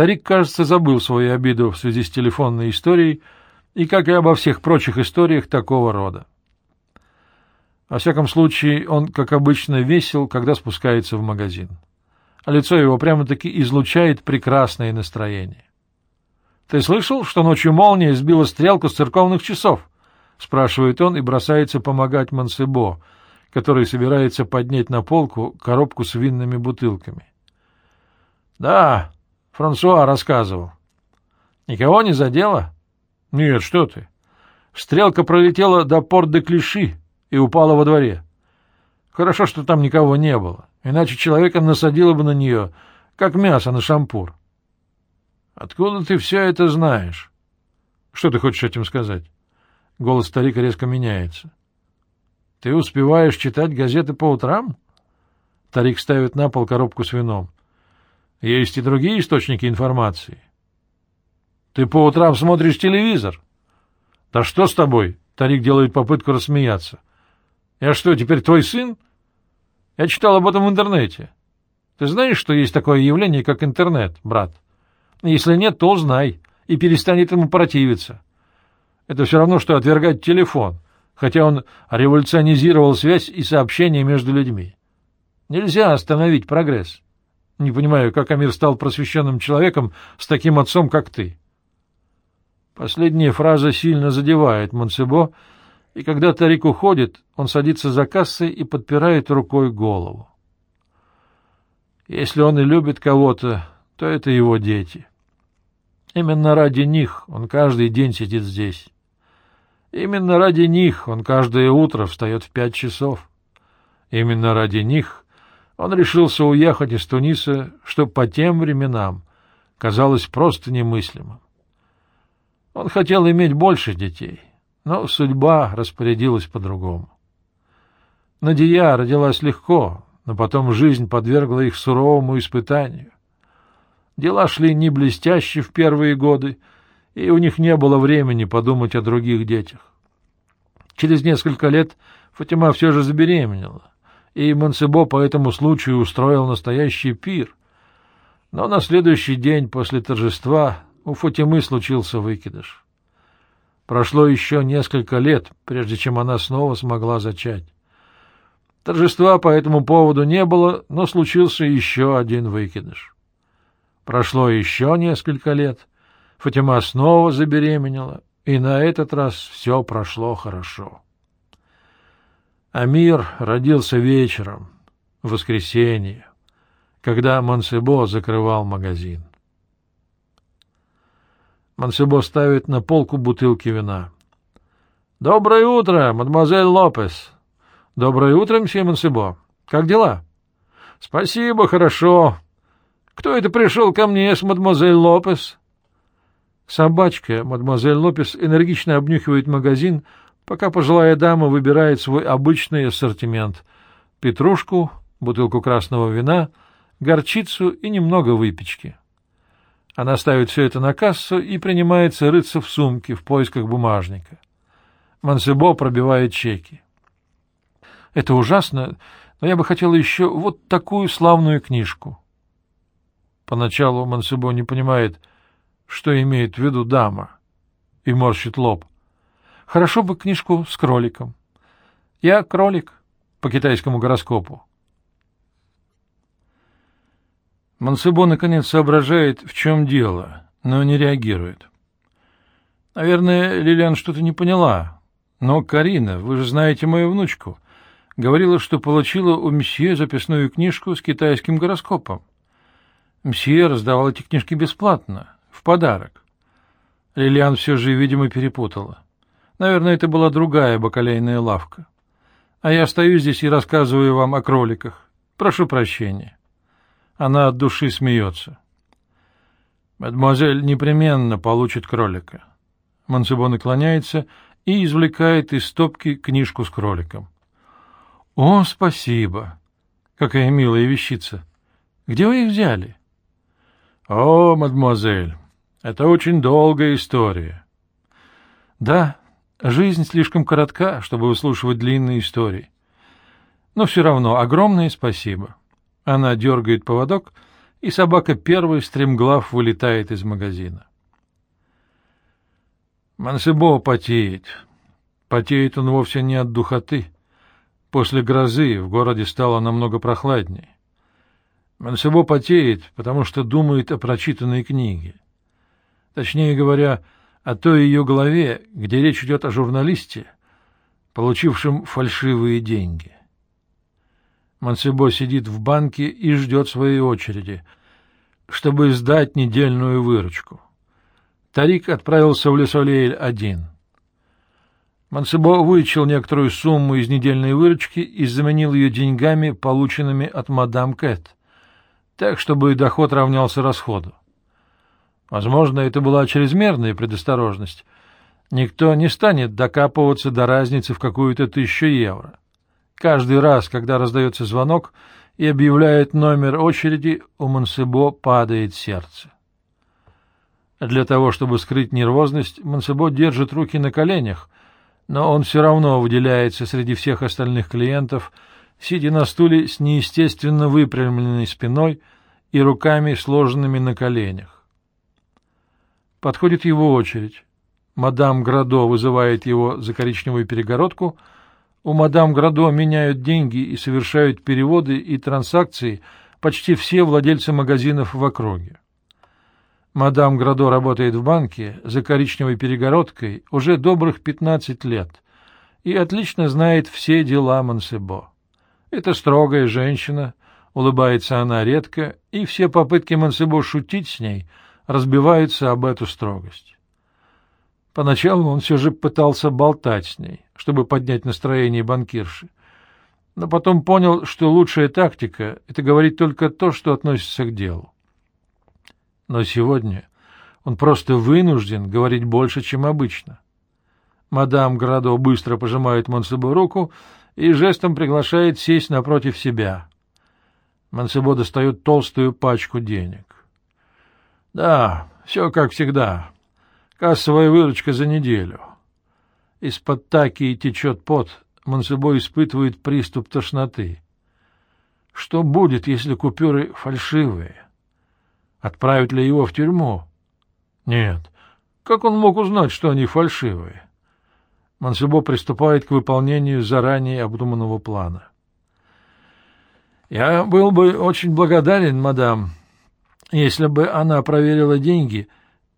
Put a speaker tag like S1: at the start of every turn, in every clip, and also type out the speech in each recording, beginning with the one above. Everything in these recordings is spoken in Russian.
S1: Тарик, кажется, забыл свою обиду в связи с телефонной историей и, как и обо всех прочих историях такого рода. Во всяком случае, он, как обычно, весел, когда спускается в магазин. А лицо его прямо-таки излучает прекрасное настроение. — Ты слышал, что ночью молния сбила стрелку с церковных часов? — спрашивает он и бросается помогать Мансебо, который собирается поднять на полку коробку с винными бутылками. — Да, Франсуа рассказывал. — Никого не задело? — Нет, что ты. Стрелка пролетела до порт-де-Клиши и упала во дворе. Хорошо, что там никого не было, иначе человека насадило бы на нее, как мясо на шампур. — Откуда ты все это знаешь? — Что ты хочешь этим сказать? Голос старика резко меняется. — Ты успеваешь читать газеты по утрам? Тарик ставит на пол коробку с вином. — Есть и другие источники информации. — Ты по утрам смотришь телевизор? — Да что с тобой? Тарик делает попытку рассмеяться. — я что, теперь твой сын? Я читал об этом в интернете. Ты знаешь, что есть такое явление, как интернет, брат? Если нет, то узнай и перестань этому противиться. Это все равно, что отвергать телефон, хотя он революционизировал связь и сообщения между людьми. Нельзя остановить прогресс. Не понимаю, как Амир стал просвещенным человеком с таким отцом, как ты. Последняя фраза сильно задевает Монсебо, и когда Тарик уходит, он садится за кассой и подпирает рукой голову. Если он и любит кого-то, то это его дети. Именно ради них он каждый день сидит здесь. Именно ради них он каждое утро встает в пять часов. Именно ради них он решился уехать из Туниса, что по тем временам казалось просто немыслимым. Он хотел иметь больше детей, но судьба распорядилась по-другому. Надия родилась легко, но потом жизнь подвергла их суровому испытанию. Дела шли не блестяще в первые годы, и у них не было времени подумать о других детях. Через несколько лет Фатима все же забеременела, и Мансебо по этому случаю устроил настоящий пир. Но на следующий день после торжества у Фатимы случился выкидыш. Прошло еще несколько лет, прежде чем она снова смогла зачать. Торжества по этому поводу не было, но случился еще один выкидыш. Прошло еще несколько лет, Фатима снова забеременела, и на этот раз все прошло хорошо. Амир родился вечером, в воскресенье, когда Монсебо закрывал магазин. Мансебо ставит на полку бутылки вина. — Доброе утро, мадемуазель Лопес. — Доброе утро, мсье Мансебо. Как дела? — Спасибо, хорошо. Кто это пришел ко мне с мадемуазель Лопес? Собачка, мадемуазель Лопес, энергично обнюхивает магазин, пока пожилая дама выбирает свой обычный ассортимент — петрушку, бутылку красного вина, горчицу и немного выпечки. Она ставит все это на кассу и принимается рыться в сумке в поисках бумажника. Мансебо пробивает чеки. Это ужасно, но я бы хотела еще вот такую славную книжку. Поначалу Мансебо не понимает, что имеет в виду дама, и морщит лоб. Хорошо бы книжку с кроликом. Я кролик по китайскому гороскопу. Мансебо наконец соображает, в чем дело, но не реагирует. Наверное, Лилиан что-то не поняла. Но, Карина, вы же знаете мою внучку. Говорила, что получила у мсье записную книжку с китайским гороскопом. Мсье раздавал эти книжки бесплатно, в подарок. Лилиан все же, видимо, перепутала. Наверное, это была другая бакалейная лавка. А я стою здесь и рассказываю вам о кроликах. Прошу прощения. Она от души смеется. Мадемуазель непременно получит кролика. Мансебо наклоняется и извлекает из стопки книжку с кроликом. — О, спасибо! Какая милая вещица! Где вы их взяли? — О, мадемуазель, это очень долгая история. — Да, жизнь слишком коротка, чтобы выслушивать длинные истории. Но все равно огромное спасибо. Она дергает поводок, и собака первой стремглав вылетает из магазина. Мансебо потеет. Потеет он вовсе не от духоты. После грозы в городе стало намного прохладнее. Мансебо потеет, потому что думает о прочитанной книге. Точнее говоря, о той ее голове, где речь идет о журналисте, получившем фальшивые деньги. Мансебо сидит в банке и ждет своей очереди, чтобы сдать недельную выручку. Тарик отправился в Лесолейль один. Мансебо вычел некоторую сумму из недельной выручки и заменил ее деньгами, полученными от мадам Кэт, так, чтобы доход равнялся расходу. Возможно, это была чрезмерная предосторожность. Никто не станет докапываться до разницы в какую-то тысячу евро. Каждый раз, когда раздается звонок и объявляет номер очереди, у Мансебо падает сердце. Для того, чтобы скрыть нервозность, Мансебо держит руки на коленях, но он все равно выделяется среди всех остальных клиентов, сидя на стуле с неестественно выпрямленной спиной и руками, сложенными на коленях. Подходит его очередь. Мадам Градо вызывает его за коричневую перегородку — у мадам Градо меняют деньги и совершают переводы и транзакции почти все владельцы магазинов в округе. Мадам Градо работает в банке за коричневой перегородкой уже добрых 15 лет и отлично знает все дела Монсебо. Это строгая женщина, улыбается она редко, и все попытки Монсебо шутить с ней разбиваются об эту строгость. Поначалу он все же пытался болтать с ней, чтобы поднять настроение банкирши, но потом понял, что лучшая тактика — это говорить только то, что относится к делу. Но сегодня он просто вынужден говорить больше, чем обычно. Мадам Градо быстро пожимает Монсебо руку и жестом приглашает сесть напротив себя. Монсебо достает толстую пачку денег. — Да, все как всегда. Кассовая выручка за неделю. Из-под таки течет пот, Монсебо испытывает приступ тошноты. Что будет, если купюры фальшивые? Отправят ли его в тюрьму? Нет. Как он мог узнать, что они фальшивые? Монсебо приступает к выполнению заранее обдуманного плана. «Я был бы очень благодарен, мадам, если бы она проверила деньги.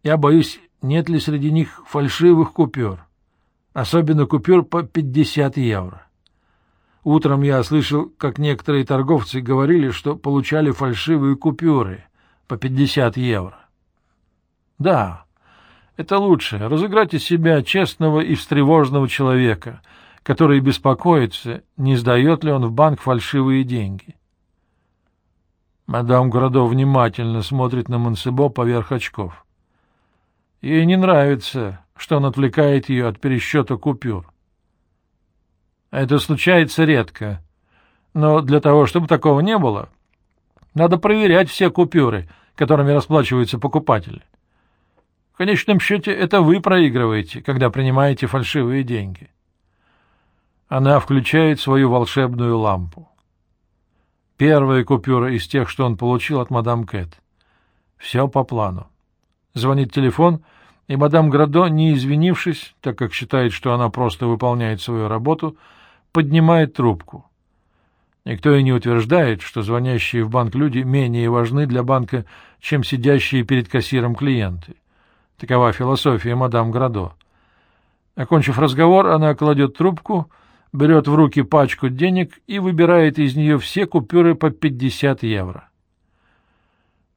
S1: Я боюсь, нет ли среди них фальшивых купюр, особенно купюр по 50 евро. Утром я слышал, как некоторые торговцы говорили, что получали фальшивые купюры по 50 евро. Да, это лучше — разыграть из себя честного и встревоженного человека, который беспокоится, не сдает ли он в банк фальшивые деньги. Мадам Городов внимательно смотрит на Монсебо поверх очков. Ей не нравится, что он отвлекает ее от пересчета купюр. Это случается редко. Но для того, чтобы такого не было, надо проверять все купюры, которыми расплачиваются покупатели. В конечном счете, это вы проигрываете, когда принимаете фальшивые деньги. Она включает свою волшебную лампу. Первая купюра из тех, что он получил от мадам Кэт. Все по плану. Звонит телефон, и мадам Градо, не извинившись, так как считает, что она просто выполняет свою работу, поднимает трубку. Никто и не утверждает, что звонящие в банк люди менее важны для банка, чем сидящие перед кассиром клиенты. Такова философия мадам Градо. Окончив разговор, она кладет трубку, берет в руки пачку денег и выбирает из нее все купюры по 50 евро.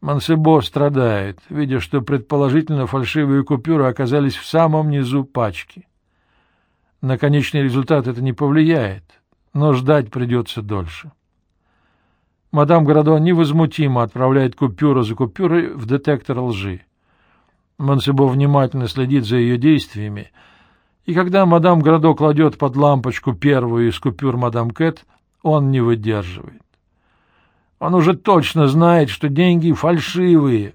S1: Мансебо страдает, видя, что предположительно фальшивые купюры оказались в самом низу пачки. На конечный результат это не повлияет, но ждать придется дольше. Мадам Градо невозмутимо отправляет купюру за купюрой в детектор лжи. Мансебо внимательно следит за ее действиями, и когда мадам Градо кладет под лампочку первую из купюр мадам Кэт, он не выдерживает. Он уже точно знает, что деньги фальшивые,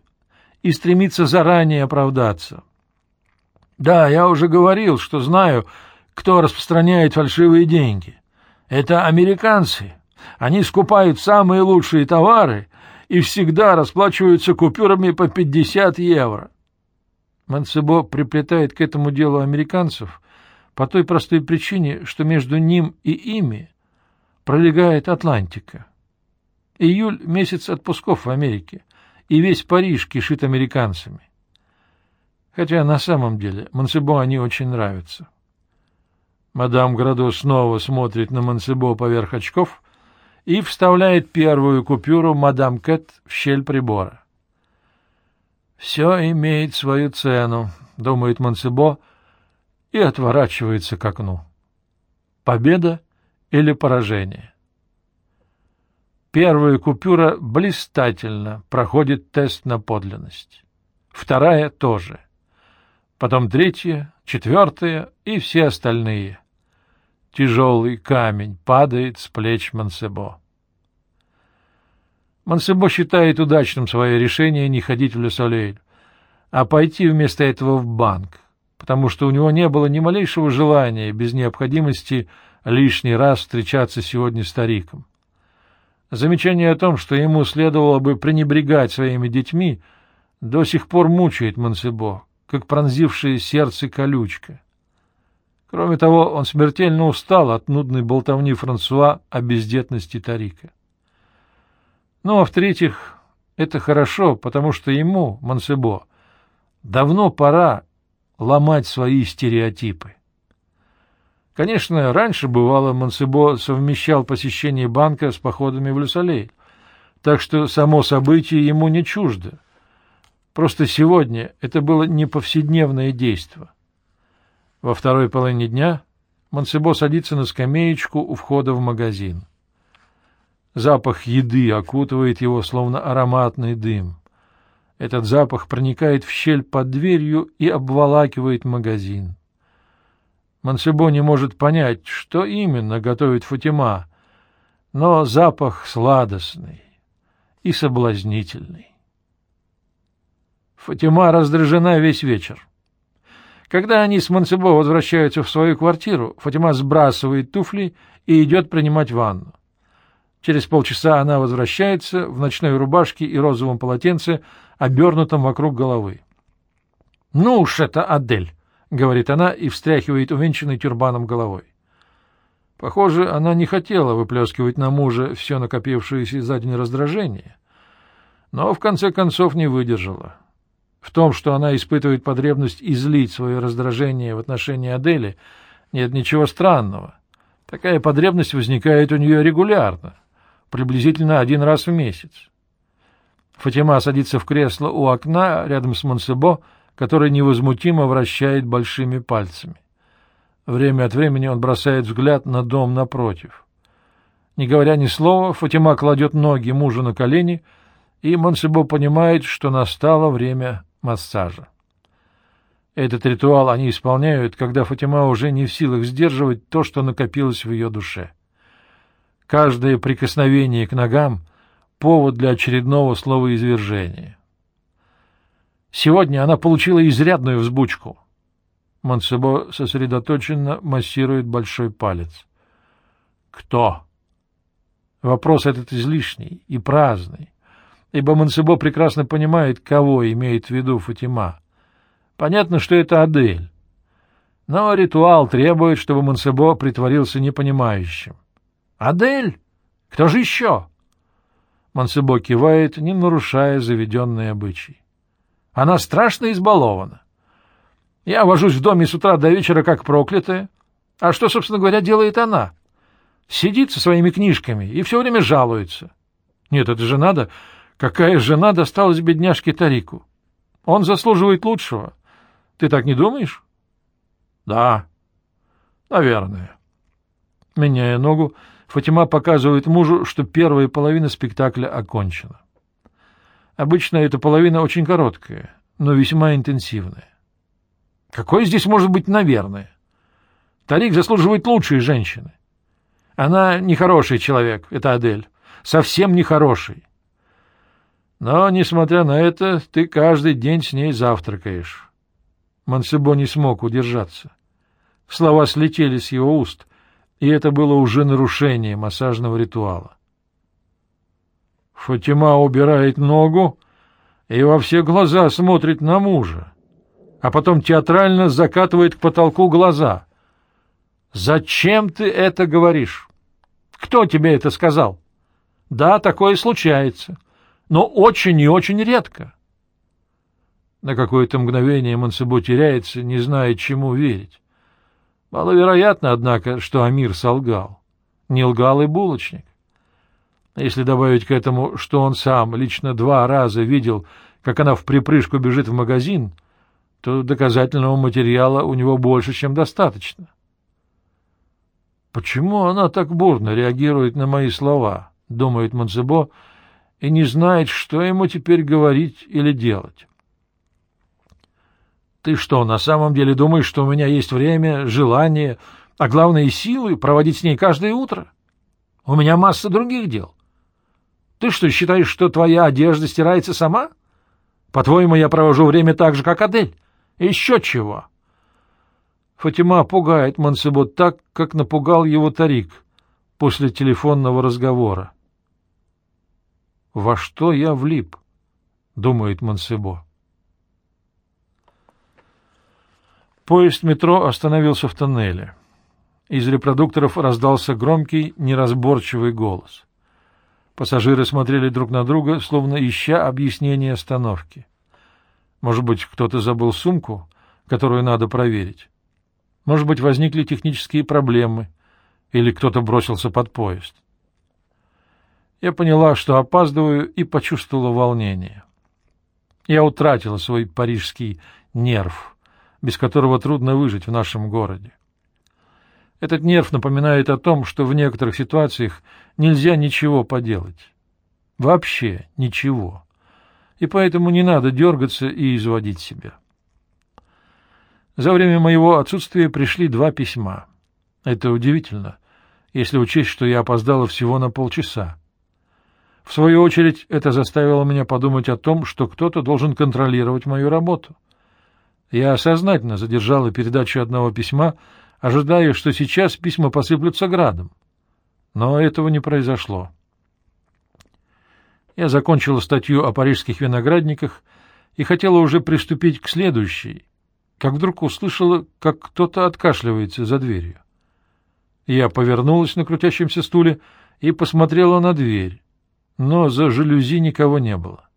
S1: и стремится заранее оправдаться. Да, я уже говорил, что знаю, кто распространяет фальшивые деньги. Это американцы. Они скупают самые лучшие товары и всегда расплачиваются купюрами по 50 евро. Мансебо приплетает к этому делу американцев по той простой причине, что между ним и ими пролегает Атлантика. Июль — месяц отпусков в Америке, и весь Париж кишит американцами. Хотя на самом деле Мансебо они очень нравятся. Мадам Градо снова смотрит на Мансебо поверх очков и вставляет первую купюру мадам Кэт в щель прибора. «Все имеет свою цену», — думает Мансебо и отворачивается к окну. Победа или поражение? Первая купюра блистательно проходит тест на подлинность. Вторая тоже. Потом третья, четвертая и все остальные. Тяжелый камень падает с плеч Мансебо. Мансебо считает удачным свое решение не ходить в Лесолейль, а пойти вместо этого в банк, потому что у него не было ни малейшего желания без необходимости лишний раз встречаться сегодня с стариком. Замечание о том, что ему следовало бы пренебрегать своими детьми, до сих пор мучает Мансебо, как пронзившее сердце колючка. Кроме того, он смертельно устал от нудной болтовни Франсуа о бездетности Тарика. Ну, а в-третьих, это хорошо, потому что ему, Мансебо, давно пора ломать свои стереотипы. Конечно, раньше, бывало, Мансебо совмещал посещение банка с походами в Люсалей, так что само событие ему не чуждо. Просто сегодня это было не повседневное действо. Во второй половине дня Мансебо садится на скамеечку у входа в магазин. Запах еды окутывает его, словно ароматный дым. Этот запах проникает в щель под дверью и обволакивает магазин. Мансебо не может понять, что именно готовит Фатима, но запах сладостный и соблазнительный. Фатима раздражена весь вечер. Когда они с Мансебо возвращаются в свою квартиру, Фатима сбрасывает туфли и идет принимать ванну. Через полчаса она возвращается в ночной рубашке и розовом полотенце, обернутом вокруг головы. — Ну уж это Адель! — говорит она и встряхивает увенчанной тюрбаном головой. Похоже, она не хотела выплескивать на мужа все накопившееся за день раздражение, но в конце концов не выдержала. В том, что она испытывает потребность излить свое раздражение в отношении Адели, нет ничего странного. Такая потребность возникает у нее регулярно, приблизительно один раз в месяц. Фатима садится в кресло у окна рядом с Монсебо, который невозмутимо вращает большими пальцами. Время от времени он бросает взгляд на дом напротив. Не говоря ни слова, Фатима кладет ноги мужу на колени, и Монсебо понимает, что настало время массажа. Этот ритуал они исполняют, когда Фатима уже не в силах сдерживать то, что накопилось в ее душе. Каждое прикосновение к ногам — повод для очередного словоизвержения. Сегодня она получила изрядную взбучку. Монсебо сосредоточенно массирует большой палец. Кто? Вопрос этот излишний и праздный, ибо Монсебо прекрасно понимает, кого имеет в виду Фатима. Понятно, что это Адель. Но ритуал требует, чтобы Монсебо притворился непонимающим. «Адель? Кто же еще?» Монсебо кивает, не нарушая заведенные обычаи. Она страшно избалована. Я вожусь в доме с утра до вечера как проклятая. А что, собственно говоря, делает она? Сидит со своими книжками и все время жалуется. Нет, это же надо. Какая жена досталась бедняжке Тарику? Он заслуживает лучшего. Ты так не думаешь? Да, наверное. Меняя ногу, Фатима показывает мужу, что первая половина спектакля окончена. Обычно эта половина очень короткая, но весьма интенсивная. Какое здесь может быть «наверное»? Тарик заслуживает лучшей женщины. Она нехороший человек, это Адель. Совсем нехороший. Но, несмотря на это, ты каждый день с ней завтракаешь. Мансебо не смог удержаться. Слова слетели с его уст, и это было уже нарушение массажного ритуала. Фатима убирает ногу и во все глаза смотрит на мужа, а потом театрально закатывает к потолку глаза. «Зачем ты это говоришь? Кто тебе это сказал?» «Да, такое случается, но очень и очень редко». На какое-то мгновение Мансебо теряется, не зная, чему верить. Маловероятно, однако, что Амир солгал. Не лгал и булочник. Если добавить к этому, что он сам лично два раза видел, как она в припрыжку бежит в магазин, то доказательного материала у него больше, чем достаточно. «Почему она так бурно реагирует на мои слова?» — думает Монсебо, и не знает, что ему теперь говорить или делать. Ты что, на самом деле думаешь, что у меня есть время, желание, а главное и силы проводить с ней каждое утро? У меня масса других дел. Ты что, считаешь, что твоя одежда стирается сама? По-твоему, я провожу время так же, как Адель? Еще чего? Фатима пугает Мансебот так, как напугал его Тарик после телефонного разговора. «Во что я влип?» — думает Мансебо. Поезд метро остановился в тоннеле. Из репродукторов раздался громкий, неразборчивый голос. Пассажиры смотрели друг на друга, словно ища объяснение остановки. Может быть, кто-то забыл сумку, которую надо проверить. Может быть, возникли технические проблемы, или кто-то бросился под поезд. Я поняла, что опаздываю, и почувствовала волнение. Я утратила свой парижский нерв — без которого трудно выжить в нашем городе. Этот нерв напоминает о том, что в некоторых ситуациях нельзя ничего поделать. Вообще ничего. И поэтому не надо дергаться и изводить себя. За время моего отсутствия пришли два письма. Это удивительно, если учесть, что я опоздала всего на полчаса. В свою очередь, это заставило меня подумать о том, что кто-то должен контролировать мою работу — я сознательно задержала передачу одного письма, ожидая, что сейчас письма посыплются градом. Но этого не произошло. Я закончила статью о парижских виноградниках и хотела уже приступить к следующей, как вдруг услышала, как кто-то откашливается за дверью. Я повернулась на крутящемся стуле и посмотрела на дверь, но за жалюзи никого не было.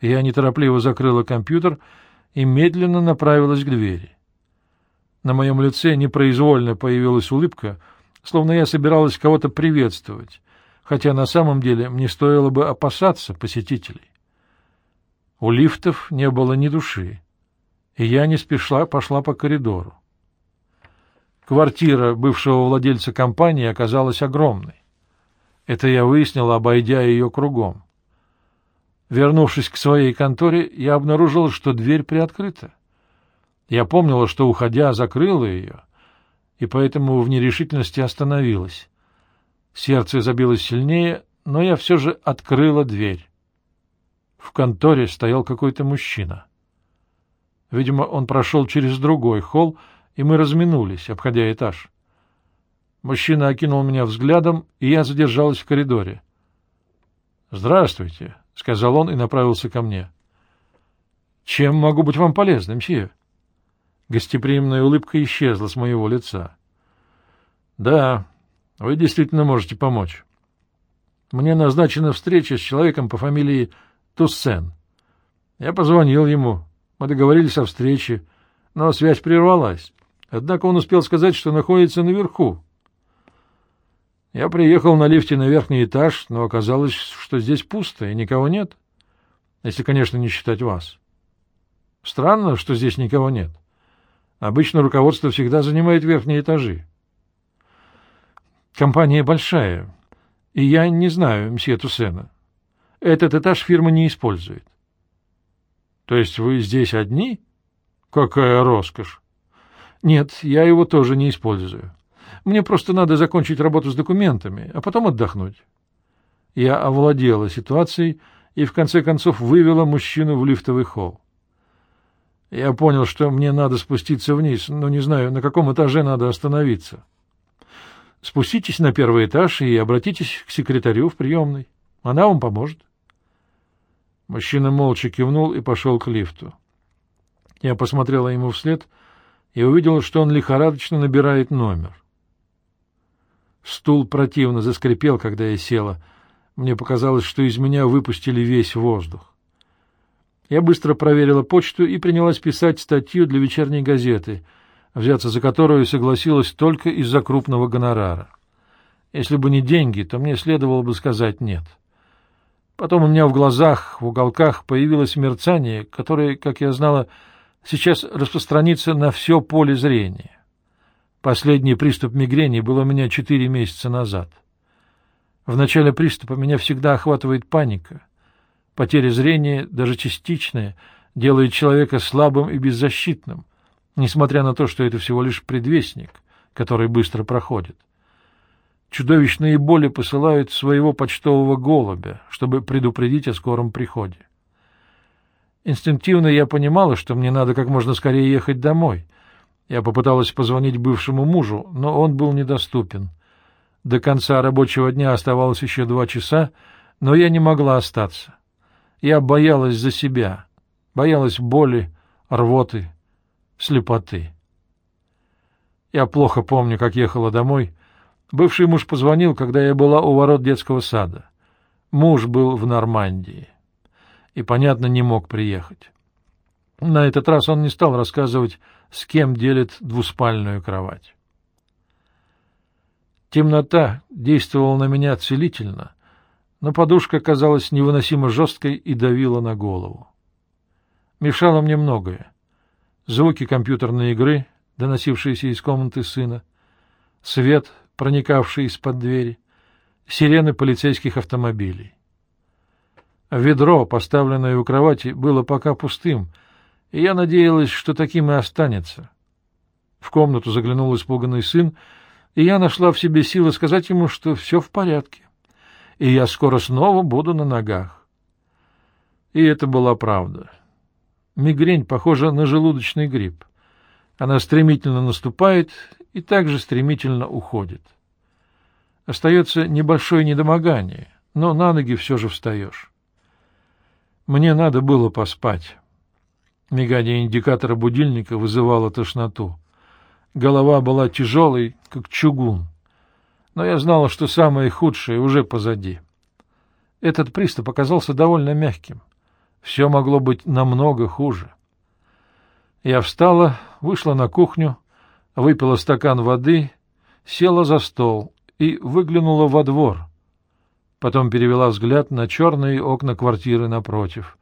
S1: Я неторопливо закрыла компьютер и медленно направилась к двери. На моем лице непроизвольно появилась улыбка, словно я собиралась кого-то приветствовать, хотя на самом деле мне стоило бы опасаться посетителей. У лифтов не было ни души, и я не спешла пошла по коридору. Квартира бывшего владельца компании оказалась огромной. Это я выяснила, обойдя ее кругом. Вернувшись к своей конторе, я обнаружил, что дверь приоткрыта. Я помнила, что, уходя, закрыла ее, и поэтому в нерешительности остановилась. Сердце забилось сильнее, но я все же открыла дверь. В конторе стоял какой-то мужчина. Видимо, он прошел через другой холл, и мы разминулись, обходя этаж. Мужчина окинул меня взглядом, и я задержалась в коридоре. — Здравствуйте, — сказал он и направился ко мне. — Чем могу быть вам полезным, мсье? Гостеприимная улыбка исчезла с моего лица. — Да, вы действительно можете помочь. Мне назначена встреча с человеком по фамилии Туссен. Я позвонил ему, мы договорились о встрече, но связь прервалась. Однако он успел сказать, что находится наверху, я приехал на лифте на верхний этаж, но оказалось, что здесь пусто и никого нет. Если, конечно, не считать вас. Странно, что здесь никого нет. Обычно руководство всегда занимает верхние этажи. Компания большая, и я не знаю мсье Туссена. Этот этаж фирма не использует. То есть вы здесь одни? Какая роскошь! Нет, я его тоже не использую. Мне просто надо закончить работу с документами, а потом отдохнуть. Я овладела ситуацией и в конце концов вывела мужчину в лифтовый холл. Я понял, что мне надо спуститься вниз, но не знаю, на каком этаже надо остановиться. Спуститесь на первый этаж и обратитесь к секретарю в приемной. Она вам поможет. Мужчина молча кивнул и пошел к лифту. Я посмотрела ему вслед и увидела, что он лихорадочно набирает номер. Стул противно заскрипел, когда я села. Мне показалось, что из меня выпустили весь воздух. Я быстро проверила почту и принялась писать статью для вечерней газеты, взяться за которую согласилась только из-за крупного гонорара. Если бы не деньги, то мне следовало бы сказать «нет». Потом у меня в глазах, в уголках появилось мерцание, которое, как я знала, сейчас распространится на все поле зрения. Последний приступ мигрени был у меня четыре месяца назад. В начале приступа меня всегда охватывает паника. Потеря зрения, даже частичная, делает человека слабым и беззащитным, несмотря на то, что это всего лишь предвестник, который быстро проходит. Чудовищные боли посылают своего почтового голубя, чтобы предупредить о скором приходе. Инстинктивно я понимала, что мне надо как можно скорее ехать домой. Я попыталась позвонить бывшему мужу, но он был недоступен. До конца рабочего дня оставалось еще два часа, но я не могла остаться. Я боялась за себя, боялась боли, рвоты, слепоты. Я плохо помню, как ехала домой — Бывший муж позвонил, когда я была у ворот детского сада. Муж был в Нормандии и, понятно, не мог приехать. На этот раз он не стал рассказывать, с кем делит двуспальную кровать. Темнота действовала на меня целительно, но подушка казалась невыносимо жесткой и давила на голову. Мешало мне многое. Звуки компьютерной игры, доносившиеся из комнаты сына, свет, проникавшие из-под двери, сирены полицейских автомобилей. Ведро, поставленное у кровати, было пока пустым, и я надеялась, что таким и останется. В комнату заглянул испуганный сын, и я нашла в себе силы сказать ему, что все в порядке, и я скоро снова буду на ногах. И это была правда. Мигрень похожа на желудочный грипп. Она стремительно наступает и также стремительно уходит. Остается небольшое недомогание, но на ноги все же встаешь. Мне надо было поспать. Мигание индикатора будильника вызывало тошноту. Голова была тяжелой, как чугун. Но я знала, что самое худшее уже позади. Этот приступ оказался довольно мягким. Все могло быть намного хуже. Я встала, вышла на кухню, выпила стакан воды, села за стол и выглянула во двор. Потом перевела взгляд на черные окна квартиры напротив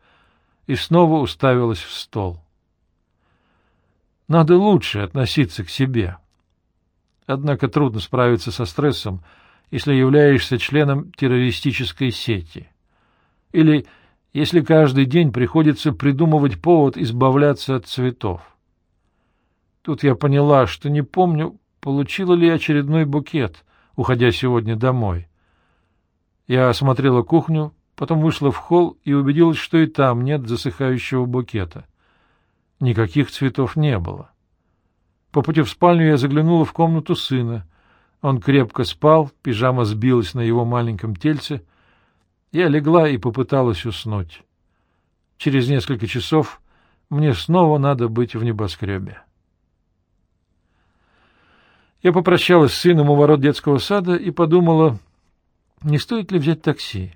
S1: и снова уставилась в стол. Надо лучше относиться к себе. Однако трудно справиться со стрессом, если являешься членом террористической сети. Или если каждый день приходится придумывать повод избавляться от цветов. Тут я поняла, что не помню, получила ли очередной букет, уходя сегодня домой. Я осмотрела кухню, потом вышла в холл и убедилась, что и там нет засыхающего букета. Никаких цветов не было. По пути в спальню я заглянула в комнату сына. Он крепко спал, пижама сбилась на его маленьком тельце. Я легла и попыталась уснуть. Через несколько часов мне снова надо быть в небоскребе. Я попрощалась с сыном у ворот детского сада и подумала, не стоит ли взять такси.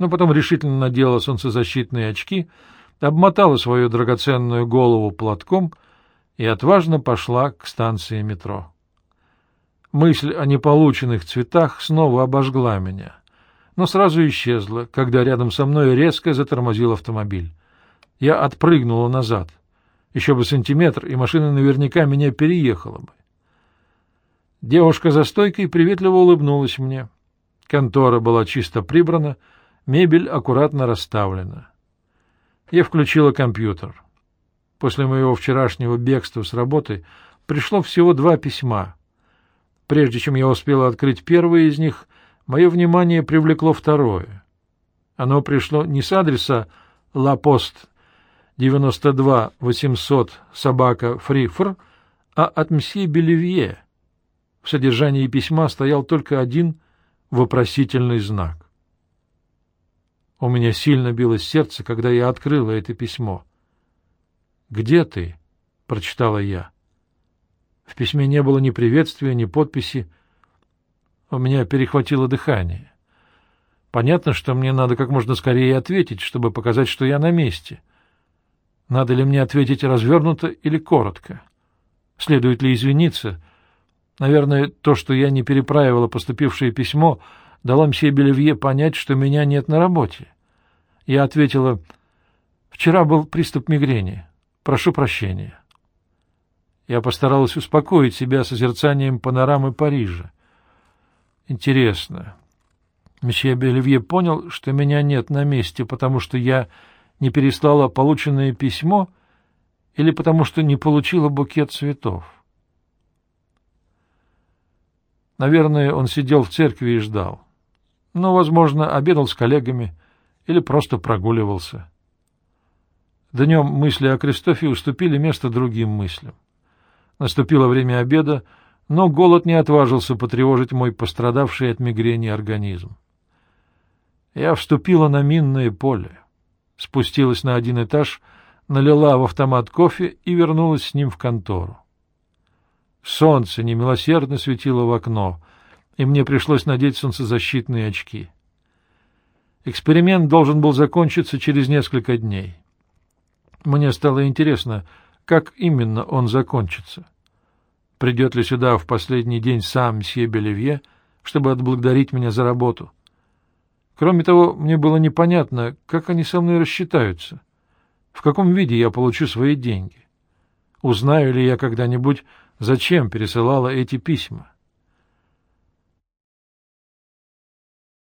S1: Но потом решительно надела солнцезащитные очки, обмотала свою драгоценную голову платком и отважно пошла к станции метро. Мысль о неполученных цветах снова обожгла меня, но сразу исчезла, когда рядом со мной резко затормозил автомобиль. Я отпрыгнула назад. Еще бы сантиметр, и машина наверняка меня переехала бы. Девушка за стойкой приветливо улыбнулась мне. Контора была чисто прибрана, мебель аккуратно расставлена. Я включила компьютер. После моего вчерашнего бегства с работы пришло всего два письма. Прежде чем я успела открыть первое из них, мое внимание привлекло второе. Оно пришло не с адреса «Ла Пост 92 800 собака Фрифр», а от мсье Белевье — в содержании письма стоял только один вопросительный знак. У меня сильно билось сердце, когда я открыла это письмо. «Где ты?» — прочитала я. В письме не было ни приветствия, ни подписи. У меня перехватило дыхание. Понятно, что мне надо как можно скорее ответить, чтобы показать, что я на месте. Надо ли мне ответить развернуто или коротко? Следует ли извиниться? Наверное, то, что я не переправила поступившее письмо, дало мсье Белевье понять, что меня нет на работе. Я ответила, «Вчера был приступ мигрени. Прошу прощения». Я постаралась успокоить себя созерцанием панорамы Парижа. Интересно, месье Бельвье понял, что меня нет на месте, потому что я не переслала полученное письмо или потому что не получила букет цветов? Наверное, он сидел в церкви и ждал. Но, возможно, обедал с коллегами или просто прогуливался. Днем мысли о Кристофе уступили место другим мыслям. Наступило время обеда, но голод не отважился потревожить мой пострадавший от мигрени организм. Я вступила на минное поле, спустилась на один этаж, налила в автомат кофе и вернулась с ним в контору. Солнце немилосердно светило в окно, и мне пришлось надеть солнцезащитные очки. Эксперимент должен был закончиться через несколько дней. Мне стало интересно, как именно он закончится. Придет ли сюда в последний день сам мсье Белевье, чтобы отблагодарить меня за работу? Кроме того, мне было непонятно, как они со мной рассчитаются, в каком виде я получу свои деньги. Узнаю ли я когда-нибудь, зачем пересылала эти письма?